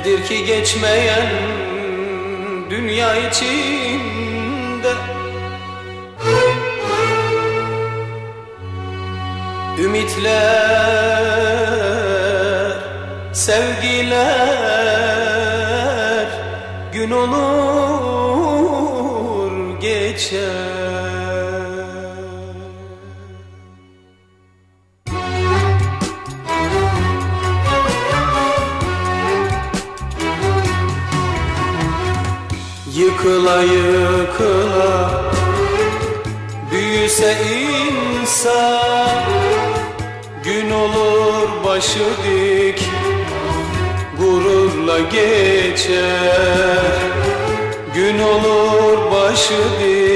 Nedir ki geçmeyen dünya içinde? Ümitler, sevgiler gün olur geçer Yıkıla yıkıla. Büyüse insan Gün olur başı dik Gururla geçer. Gün olur başı dik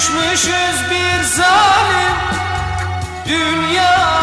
Düşmüşüz bir zalim dünya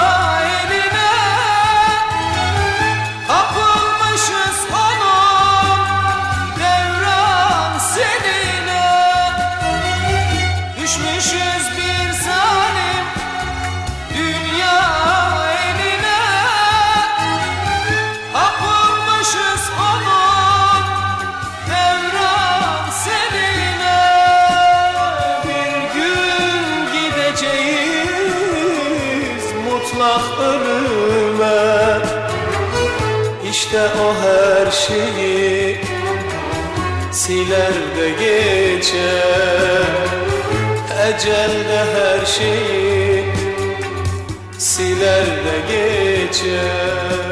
İşte o her şeyi siler de geçer. Ecel de her şeyi siler de geçer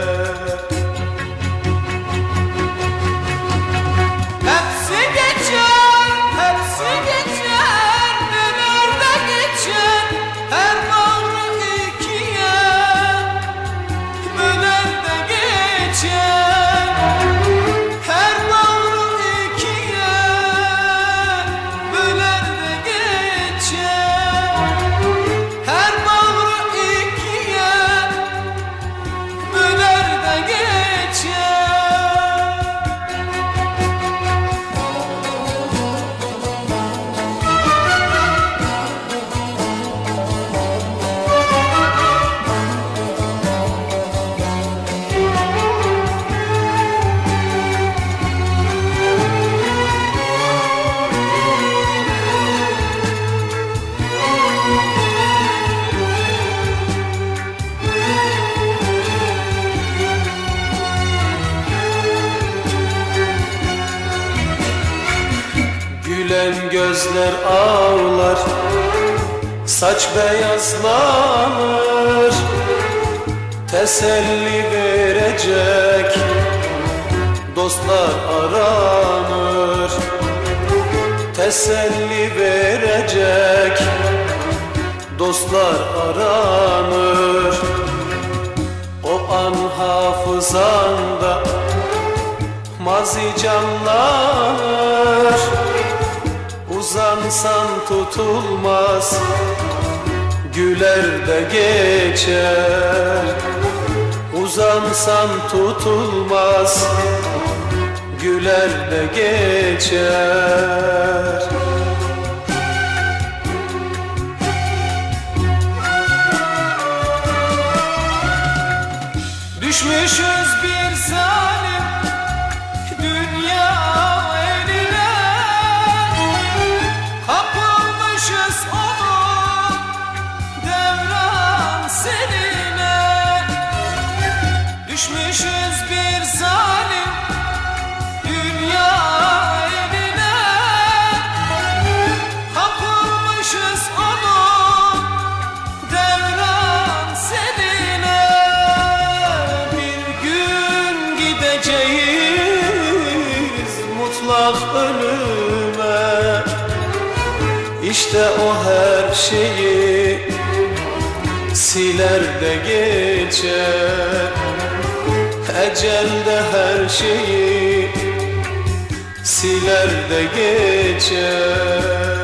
gözler ağlar Saç beyazlanır Teselli verecek Dostlar aranır. Teselli verecek Dostlar aranır. O an hafızanda Mazi canlanır Uzansan tutulmaz Güler de geçer. Uzansan tutulmaz Güler de geçer. Düşmüşüz Düşmüşüz bir zalim dünya eline Kapılmışız onun devran seline Bir gün gideceğiz mutlak ölüme İşte o her şeyi siler de geçer. Ecel de her şeyi siler de geçer